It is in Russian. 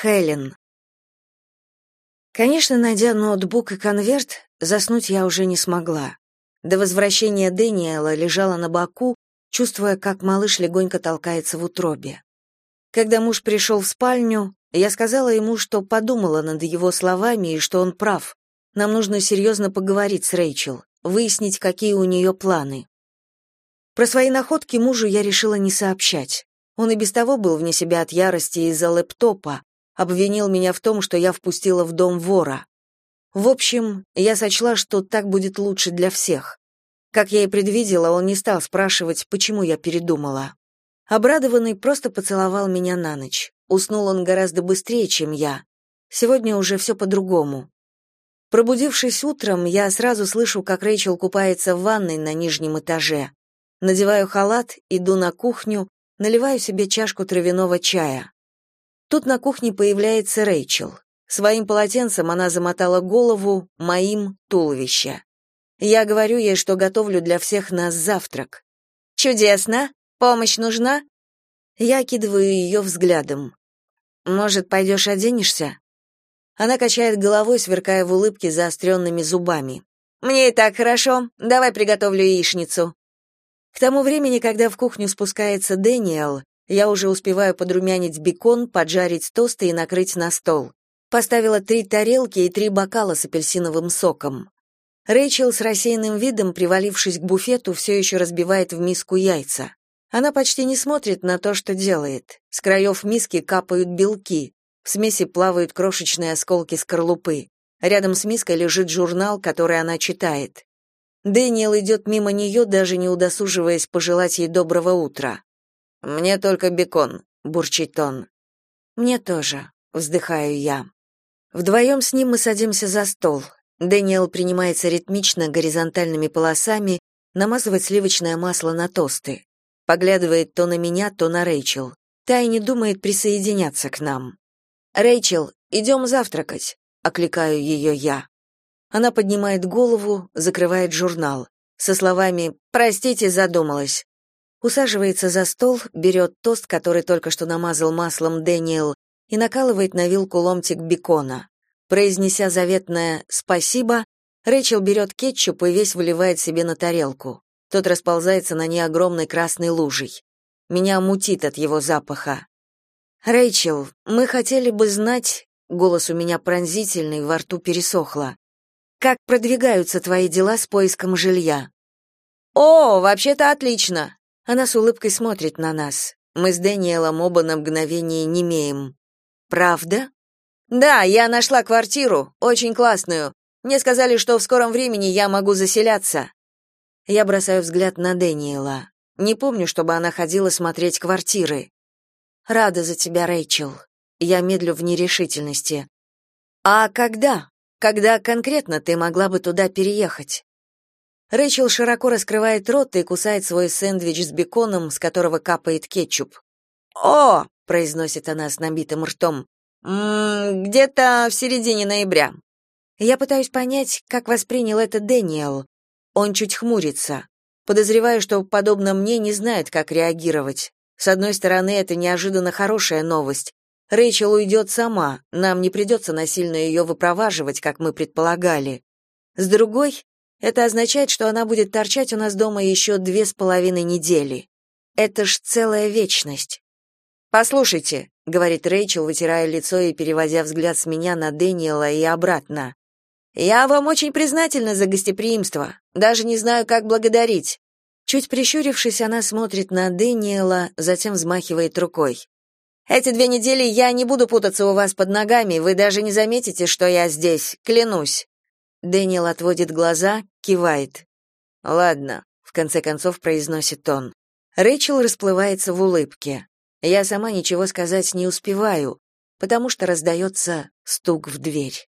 Хелен. Конечно, найдя ноутбук и конверт, заснуть я уже не смогла. До возвращения Дэниела лежала на боку, чувствуя, как малыш легонько толкается в утробе. Когда муж пришел в спальню, я сказала ему, что подумала над его словами и что он прав. Нам нужно серьезно поговорить с Рэйчел, выяснить, какие у нее планы. Про свои находки мужу я решила не сообщать. Он и без того был вне себя от ярости из-за лэптопа, обвинил меня в том, что я впустила в дом вора. В общем, я сочла, что так будет лучше для всех. Как я и предвидела, он не стал спрашивать, почему я передумала. Обрадованный просто поцеловал меня на ночь. Уснул он гораздо быстрее, чем я. Сегодня уже все по-другому. Пробудившись утром, я сразу слышу, как Рэйчел купается в ванной на нижнем этаже. Надеваю халат, иду на кухню, наливаю себе чашку травяного чая. Тут на кухне появляется Рэйчел. Своим полотенцем она замотала голову, моим — туловище. Я говорю ей, что готовлю для всех нас завтрак. «Чудесно! Помощь нужна?» Я окидываю ее взглядом. «Может, пойдешь оденешься?» Она качает головой, сверкая в улыбке заостренными зубами. «Мне и так хорошо. Давай приготовлю яичницу». К тому времени, когда в кухню спускается Дэниел, я уже успеваю подрумянить бекон, поджарить тосты и накрыть на стол. Поставила три тарелки и три бокала с апельсиновым соком. Рэйчел с рассеянным видом, привалившись к буфету, все еще разбивает в миску яйца. Она почти не смотрит на то, что делает. С краев миски капают белки. В смеси плавают крошечные осколки скорлупы. Рядом с миской лежит журнал, который она читает. Дэниел идет мимо нее, даже не удосуживаясь пожелать ей доброго утра. «Мне только бекон», — бурчит он. «Мне тоже», — вздыхаю я. Вдвоем с ним мы садимся за стол. Дэниел принимается ритмично, горизонтальными полосами, намазывать сливочное масло на тосты. Поглядывает то на меня, то на Рэйчел. Та не думает присоединяться к нам. «Рэйчел, идем завтракать», — окликаю ее я. Она поднимает голову, закрывает журнал. Со словами «Простите, задумалась» усаживается за стол, берет тост, который только что намазал маслом Дэниел, и накалывает на вилку ломтик бекона. Произнеся заветное «спасибо», Рэйчел берет кетчуп и весь выливает себе на тарелку. Тот расползается на ней огромной красной лужей. Меня мутит от его запаха. «Рэйчел, мы хотели бы знать...» Голос у меня пронзительный, во рту пересохло. «Как продвигаются твои дела с поиском жилья?» «О, вообще-то отлично!» Она с улыбкой смотрит на нас. Мы с Дэниелом оба на мгновение немеем. «Правда?» «Да, я нашла квартиру, очень классную. Мне сказали, что в скором времени я могу заселяться». Я бросаю взгляд на Дэниела. Не помню, чтобы она ходила смотреть квартиры. Рада за тебя, Рэйчел. Я медлю в нерешительности. А когда? Когда конкретно ты могла бы туда переехать? Рэйчел широко раскрывает рот и кусает свой сэндвич с беконом, с которого капает кетчуп. «О!» — произносит она с набитым ртом. «М-м, «Где-то в середине ноября». Я пытаюсь понять, как воспринял это Дэниел. Он чуть хмурится. Подозреваю, что, подобно мне, не знает, как реагировать. С одной стороны, это неожиданно хорошая новость. Рэйчел уйдет сама, нам не придется насильно ее выпроваживать, как мы предполагали. С другой, это означает, что она будет торчать у нас дома еще две с половиной недели. Это ж целая вечность. «Послушайте», — говорит Рэйчел, вытирая лицо и переводя взгляд с меня на Дэниела и обратно. «Я вам очень признательна за гостеприимство. Даже не знаю, как благодарить». Чуть прищурившись, она смотрит на Дэниела, затем взмахивает рукой. «Эти две недели я не буду путаться у вас под ногами, вы даже не заметите, что я здесь, клянусь». Дэниел отводит глаза, кивает. «Ладно», — в конце концов произносит он. Рэйчел расплывается в улыбке. Я сама ничего сказать не успеваю, потому что раздается стук в дверь.